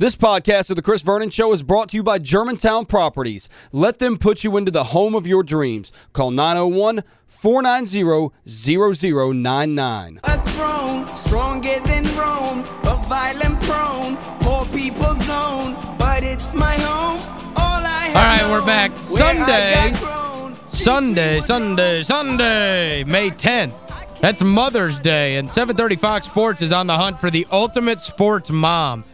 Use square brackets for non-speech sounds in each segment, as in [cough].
This podcast of The Chris Vernon Show is brought to you by Germantown Properties. Let them put you into the home of your dreams. Call 901-490-0099. A throne, stronger than Rome, but violent prone, poor people's zone, but it's my home. All I All right, we're back. Sunday, Sunday, Sunday, Sunday, Sunday, May 10th. That's Mother's Day, and 730 Fox Sports is on the hunt for the ultimate sports mom.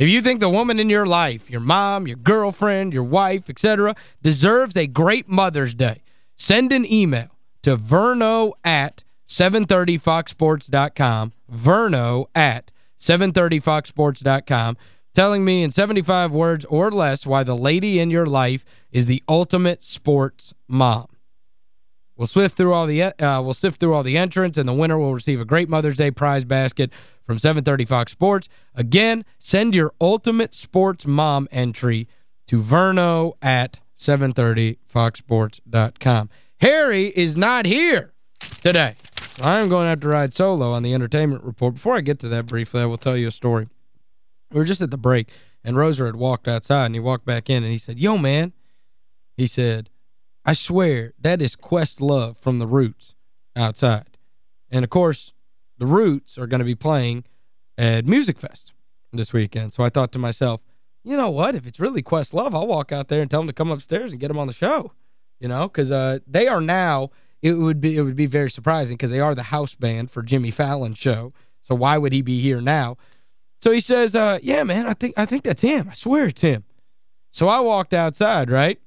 If you think the woman in your life, your mom, your girlfriend, your wife, etc., deserves a great Mother's Day, send an email to verno at 730foxsports.com, verno at 730foxsports.com, telling me in 75 words or less why the lady in your life is the ultimate sports mom. We'll sift through all the uh, we'll sift through all the entrants and the winner will receive a great Mother's Day prize basket from 730 Fox Sports. Again, send your ultimate sports mom entry to verno at 730foxsports.com. Harry is not here today. I'm going to have to ride solo on the entertainment report. Before I get to that briefly, I will tell you a story. We were just at the break, and Roser had walked outside, and he walked back in, and he said, yo, man, he said, I swear, that is Questlove from The Roots outside. And, of course, The Roots are going to be playing at Music Fest this weekend. So I thought to myself, you know what? If it's really Questlove, I'll walk out there and tell him to come upstairs and get him on the show. You know, because uh, they are now, it would be it would be very surprising because they are the house band for Jimmy Fallon's show. So why would he be here now? So he says, uh, yeah, man, I think I think that's him. I swear it's him. So I walked outside, right?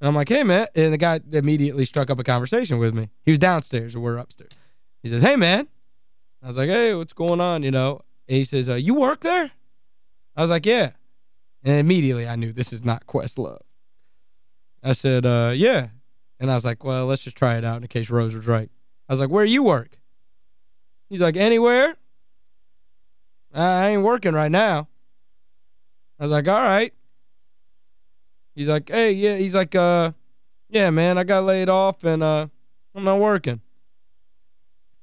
And I'm like, hey, man. And the guy immediately struck up a conversation with me. He was downstairs and we're upstairs. He says, hey, man. I was like, hey, what's going on, you know? And he says, uh, you work there? I was like, yeah. And immediately I knew this is not Questlove. I said, uh, yeah. And I was like, well, let's just try it out in case Rose was right. I was like, where you work? He's like, anywhere? I ain't working right now. I was like, all right. He's like, hey, yeah. He's like, uh, yeah, man, I got laid off and uh, I'm not working.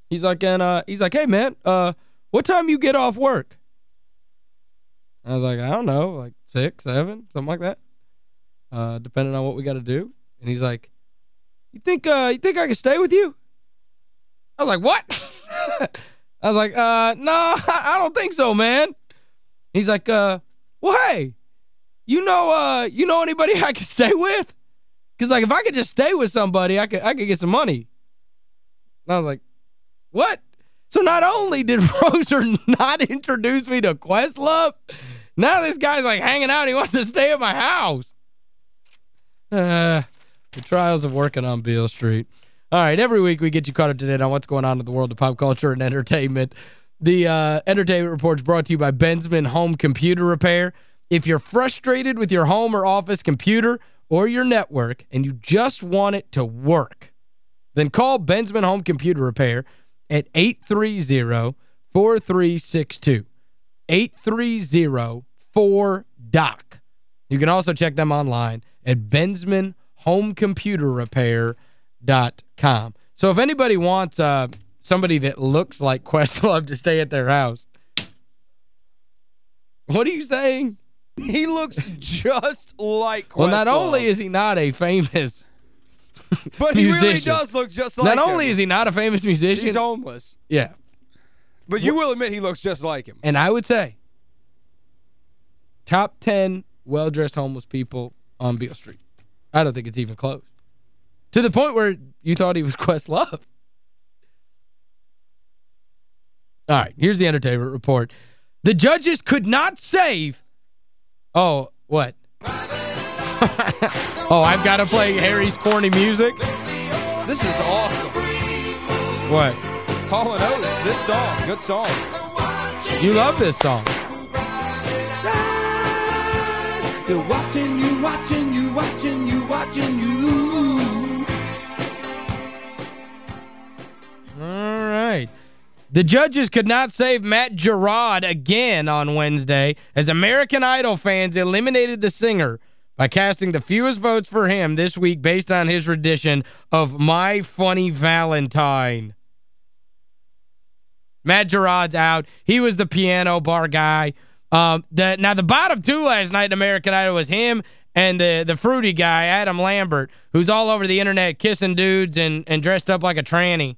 He's like, and uh, he's like, hey, man, uh, what time you get off work? I was like, I don't know, like six, seven, something like that. Uh, depending on what we got to do. And he's like, you think uh you think I can stay with you? I was like, what? [laughs] I was like, uh, no, [laughs] I don't think so, man. He's like, uh, well, hey, you know uh you know anybody [laughs] I could stay with? Cuz like if I could just stay with somebody, I could I could get some money. And I was like, what? So not only did [laughs] Roser not introduce me to Questlove, now this guy's like hanging out. He wants to stay at my house. Uh, the trials of working on Beale Street. All right, every week we get you caught up to date on what's going on in the world of pop culture and entertainment. The uh, Entertainment Report is brought to you by Bensman Home Computer Repair. If you're frustrated with your home or office computer or your network and you just want it to work, then call Bensman Home Computer Repair at 830-4362. 830-4DOC. You can also check them online at bensmanhomecomputerrepair.com. So if anybody wants uh, somebody that looks like Questlove to stay at their house, what are you saying? He looks [laughs] just like Questlove. Well, not only is he not a famous [laughs] But he really does look just like Not him. only is he not a famous musician, He's homeless. yeah. But you will admit he looks just like him. And I would say top 10 well-dressed homeless people on Beale Street. I don't think it's even close. To the point where you thought he was [laughs] Questlove. All right, here's the entertainment report. The judges could not save... Oh, what? [laughs] oh, I've got to play Harry's corny music? This is awesome. What? Hall and Oates, this song, good song. You love this song. They're watching you, watching you, watching you, watching you. All right. The judges could not save Matt Giraud again on Wednesday as American Idol fans eliminated the singer by casting the fewest votes for him this week based on his rendition of My Funny Valentine. Matt Giraud's out. He was the piano bar guy Um, the, now, the bottom two last night in American Idol was him and the the fruity guy, Adam Lambert, who's all over the internet kissing dudes and, and dressed up like a tranny.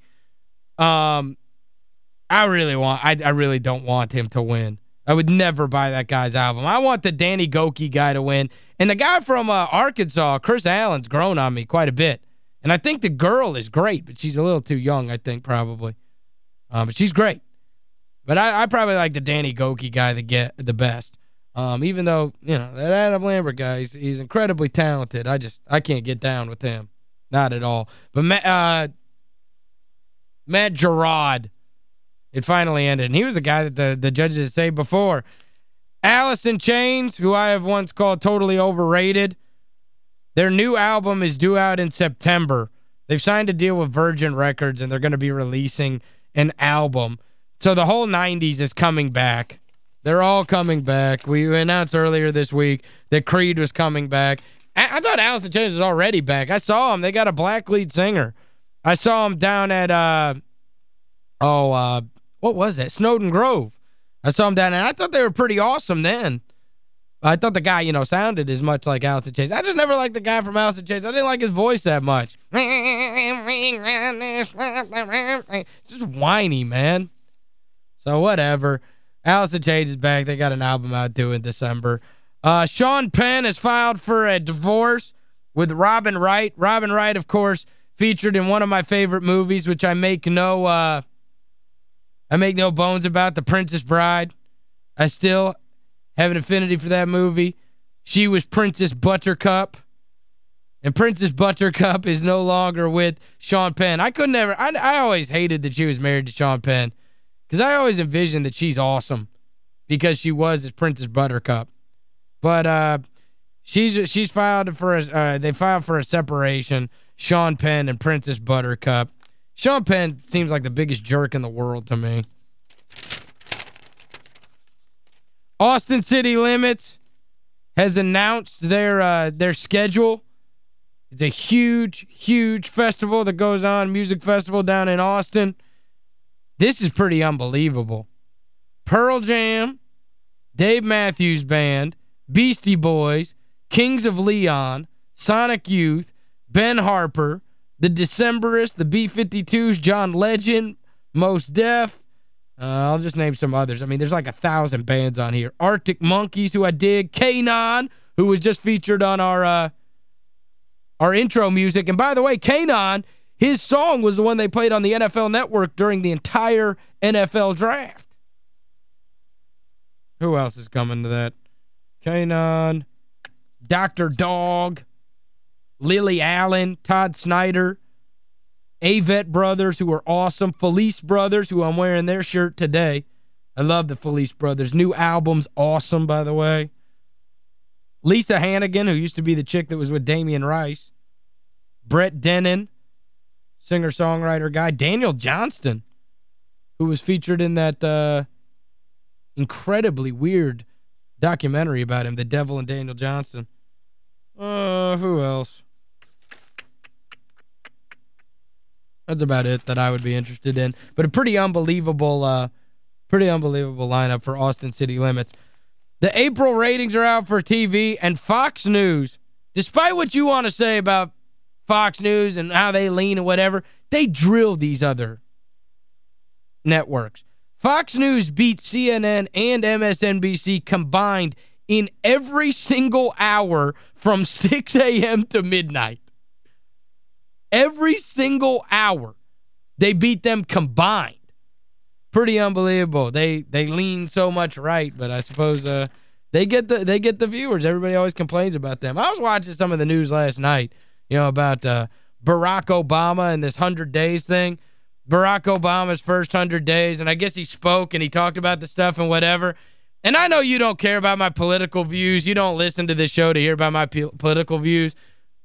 Um, I really want, I, I really don't want him to win. I would never buy that guy's album. I want the Danny Gokey guy to win. And the guy from uh, Arkansas, Kris Allen's grown on me quite a bit. And I think the girl is great, but she's a little too young, I think, probably. Um, but she's great. But I, I probably like the Danny Gokey guy to get the best. Um, even though, you know, that Adam Lambert guy, he's, he's incredibly talented. I just, I can't get down with him. Not at all. But Matt, uh, Matt Giraud, it finally ended. And he was a guy that the, the judges say before. Alice in Chains, who I have once called totally overrated, their new album is due out in September. They've signed a deal with Virgin Records, and they're going to be releasing an album. So the whole 90s is coming back. They're all coming back. We announced earlier this week that Creed was coming back. I, thought Alice in Chains was already back. I saw them. They got a black lead singer. I saw them down at, uh, oh, uh, what was that? Snowden Grove. I saw them down there. I thought they were pretty awesome then. I thought the guy, you know, sounded as much like in Chains. I just never liked the guy from in Chains. I didn't like his voice that much. It's just whiny, man. So whatever. In Chains is back. They got an album out due in December. Uh, Sean Penn has filed for a divorce with Robin Wright. Robin Wright, of course, featured in one of my favorite movies, which I make no uh, I make no bones about, The Princess Bride. I still have an affinity for that movie. She was Princess Buttercup. And Princess Buttercup is no longer with Sean Penn. I could never, I, I always hated that she was married to Sean Penn. Because I always envisioned that she's awesome. Because she was as Princess Buttercup. But uh, she's she's filed for a, uh, they filed for a separation. Sean Penn and Princess Buttercup. Sean Penn seems like the biggest jerk in the world to me. Austin City Limits has announced their uh, their schedule. It's a huge, huge festival that goes on, music festival down in Austin. This is pretty unbelievable. Pearl Jam, Dave Matthews Band, Beastie Boys, Kings of Leon, Sonic Youth, Ben Harper, The Decemberists, the B-52s, John Legend, Mos Def. Uh, I'll just name some others. I mean, there's like a thousand bands on here. Arctic Monkeys, who I dig. K'naan, who was just featured on our uh, our intro music. And by the way, K'naan, his song was the one they played on the NFL Network during the entire NFL draft. Who else is coming to that? K'naan, Dr. Dog, Lily Allen, Todd Snider, Avett Brothers, who are awesome, Felice Brothers, who I'm wearing their shirt today. I love the Felice Brothers. New album's awesome, by the way. Lisa Hannigan, who used to be the chick that was with Damien Rice. Brett Dennen, singer-songwriter guy. Daniel Johnston, who was featured in that uh, incredibly weird documentary about him, The Devil and Daniel Johnston. Uh, who else? That's about it that I would be interested in. But a pretty unbelievable uh pretty unbelievable lineup for Austin City Limits. The April ratings are out for TV and Fox News, despite what you want to say about Fox News and how they lean and whatever, they drill these other networks. Fox News beat CNN and MSNBC combined in every single hour from [laughs] 6 a.m. to midnight. Every single hour, they beat them combined. Pretty unbelievable. They they lean so much right, but I suppose uh, they get the they get the viewers. Everybody always complains about them. I was watching some of the news last night, you know, about uh, Barack Obama and this 100 days thing. Barack Obama's first 100 days, and I guess he spoke and he talked about the stuff and whatever. And I know you don't care about my political views. You don't listen to this show to hear about my political views.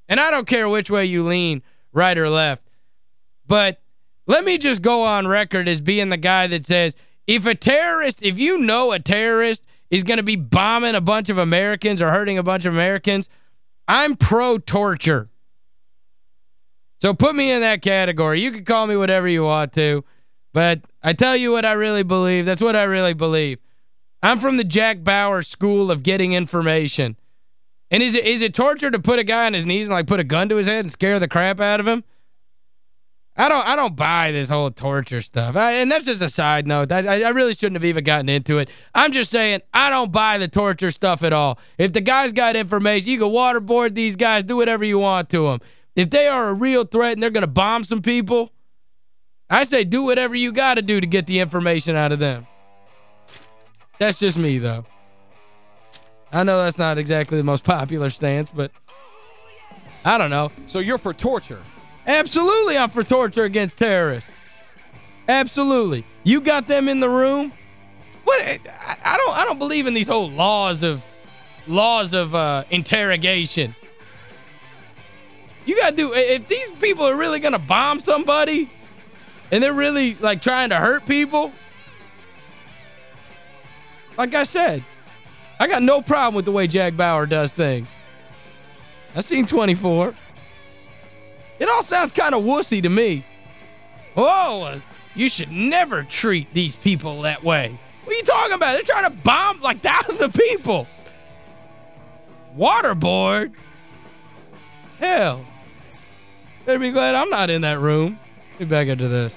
And I don't care which way you lean, right or left. But let me just go on record as being the guy that says, if a terrorist, if you know a terrorist is going to be bombing a bunch of Americans or hurting a bunch of Americans, I'm pro-torture. So put me in that category. You can call me whatever you want to, but I tell you what I really believe. That's what I really believe. I'm from the Jack Bauer school of getting information. And is it is it torture to put a guy on his knees and like put a gun to his head and scare the crap out of him? I don't I don't buy this whole torture stuff. I, and that's just a side note. I, I really shouldn't have even gotten into it. I'm just saying I don't buy the torture stuff at all. If the guy's got information, you can waterboard these guys, do whatever you want to them. If they are a real threat and they're going to bomb some people, I say do whatever you got to do to get the information out of them. That's just me, though. I know that's not exactly the most popular stance, but I don't know. So you're for torture? Absolutely I'm for torture against terrorists. Absolutely. You got them in the room? What I, I don't I don't believe in these whole laws of laws of uh, interrogation. You got to do if these people are really going to bomb somebody and they're really like trying to hurt people, like I said, I got no problem with the way Jack Bauer does things. I seen 24. It all sounds kind of wussy to me. Oh, uh, you should never treat these people that way. What are you talking about? They're trying to bomb like thousands of people. Waterboard? Hell. Better be glad I'm not in that room. Be back into this.